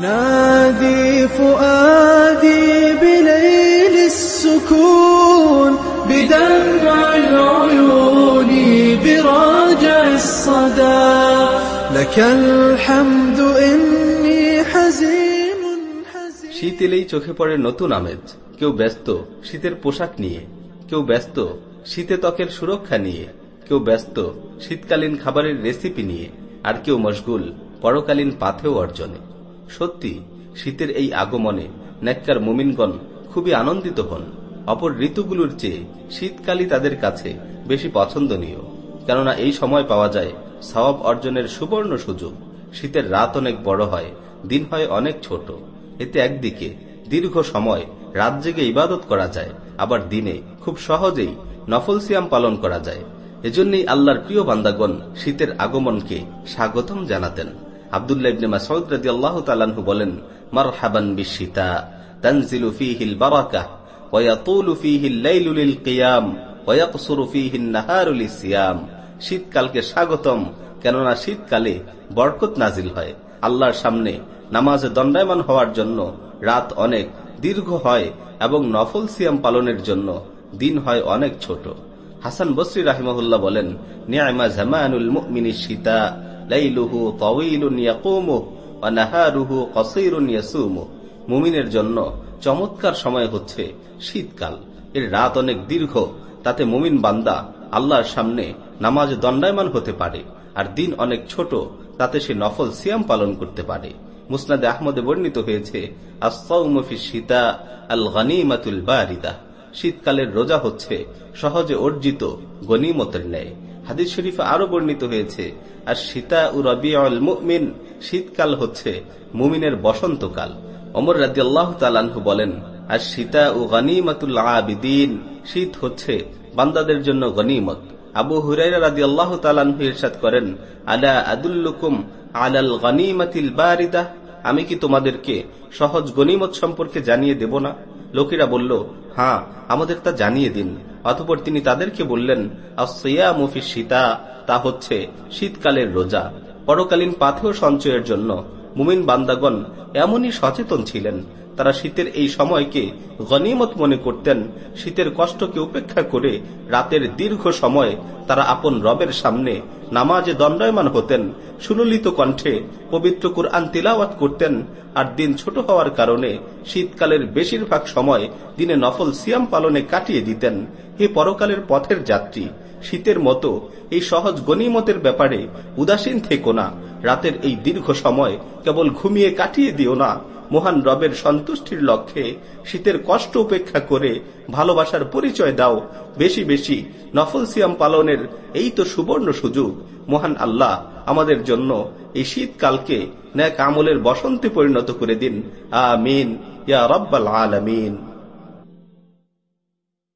ينادي فؤادي بليل السكون بدمع العيون براجع الصدى لك الحمد إني حزين حزين শীত এলেই চোখে পড়ে নতুন আমেজ কেউ ব্যস্ত শীতের পোশাক নিয়ে কেউ ব্যস্ত শীতে ত্বকের সুরক্ষা নিয়ে কেউ ব্যস্ত শীতকালীন খাবারের রেসিপি নিয়ে আর কেউ মশগুল পরকালীন পাথেও অর্জনে সত্যি, শীতের এই আগমনে নেককার মুমিনগণ খুবই আনন্দিত হন। অপর ঋতুগুলোর চেয়ে শীতকালই তাদের কাছে বেশি পছন্দনীয়। কেননা এই সময় পাওয়া যায় সওয়াব অর্জনের সুবর্ণ সুযোগ। শীতের রাত অনেক বড় হয়, দিন হয় অনেক ছোট। এতে একদিকে দীর্ঘ সময় রাত জেগে ইবাদত করা যায়, আবার দিনে খুব সহজেই নফল সিয়াম পালন করা যায়। এজন্যই আল্লাহর প্রিয় বান্দাগণ শীতের আগমনকে স্বাগতম জানাতেন। আবদুল্লাহ ইবনে মাসউদ রাদিয়াল্লাহু তাআলাহু বলেন, মারহাবান বিশিতা তানজিলু ফীহিল বারাকাহ, ওয়া ইয়াতুলু ফীহিল লাইলু লিল কিয়াম, ওয়া ইয়াকসুরু ফীহিন নাহারু লিসিয়াম শীতকালকে স্বাগতম, কেননা শীতকালে বরকত নাজিল হয়। আল্লাহর সামনে নামাজে দণ্ডায়মান হওয়ার জন্য রাত অনেক দীর্ঘ হয় এবং নফল সিয়াম পালনের জন্য দিন হয় অনেক ছোট। হাসান বসরি রাহিমহুল্লাহ বলেন নিয়ামা জামানুল মুমিনি সীতা লাইলুহু তাওয়িলুন ইয়াকুমু ওয়া নাহারুহু কসীরুন ইয়াসুমু মুমিনের জন্য চমৎকার সময় হচ্ছে শীতকাল। এর রাত অনেক দীর্ঘ, তাতে মুমিন বান্দা আল্লাহর সামনে নামাজ দণ্ডায়মান হতে পারে, আর দিন অনেক ছোট, তাতে সে নফল সিয়াম পালন করতে পারে। মুসনাদে আহমদে বর্ণিত হয়েছে আসাউমফি সীতা আল গনিমাতুল বারিদা। শীতকালের রোজা হচ্ছে সহজে অর্জিত গনিমতের ন্যায়। হাদিস শরীফে আরও বর্ণিত হয়েছে, আর সীতা উ রবিউল মুমিন, শীতকাল হচ্ছে মুমিনের বসন্তকাল। অমর রাজি আল্লাহ তালানহু বলেন, আর সীতা ও গনিমাতুল আবিদিন, শীত হচ্ছে বান্দাদের জন্য গনিমত। আবু হুরাইরা রাজি আল্লাহ তালানহু করেন, আলা আদুল্লুকুম আলাল গনিমাতিল বারিদা? আমি কি তোমাদেরকে সহজ গনিমত সম্পর্কে জানিয়ে দেব না? লোকেরা বলল হ্যাঁ আমাদের তা জানিয়ে দিন। অতপর তিনি তাদেরকে বললেন মুফি সীতা তা হচ্ছে শীতকালের রোজা। পরকালীন পাথেয় সঞ্চয়ের জন্য। মুমিন বান্দাগণ এমনই সচেতন ছিলেন। তারা শীতের এই সময়কে গনিমত মনে করতেন, শীতের কষ্টকে উপেক্ষা করে রাতের দীর্ঘ সময় তারা আপন রবের সামনে নামাজে দণ্ডায়মান হতেন, সুললিত কণ্ঠে পবিত্র কুরআন তিলাওয়াত করতেন আর দিন ছোট হওয়ার কারণে শীতকালের বেশিরভাগ সময় দিনে নফল সিয়াম পালনে কাটিয়ে দিতেন। হে পরকালের পথের যাত্রী। শীতের মতো এই সহজ গনিমতের ব্যাপারে উদাসীন থেকো না। রাতের এই দীর্ঘ সময় কেবল ঘুমিয়ে কাটিয়ে দিও না। মহান রবের সন্তুষ্টির লক্ষ্যে শীতের কষ্ট উপেক্ষা করে ভালোবাসার পরিচয় দাও। বেশি বেশি নফল সিয়াম পালনের এই তো সুবর্ণ সুযোগ। মহান আল্লাহ, আমাদের জন্য এই শীতকালকে ন্যাক আমলের বসন্তে পরিণত করে দিন। আমিন। ইয়া রব্বাল আলামিন।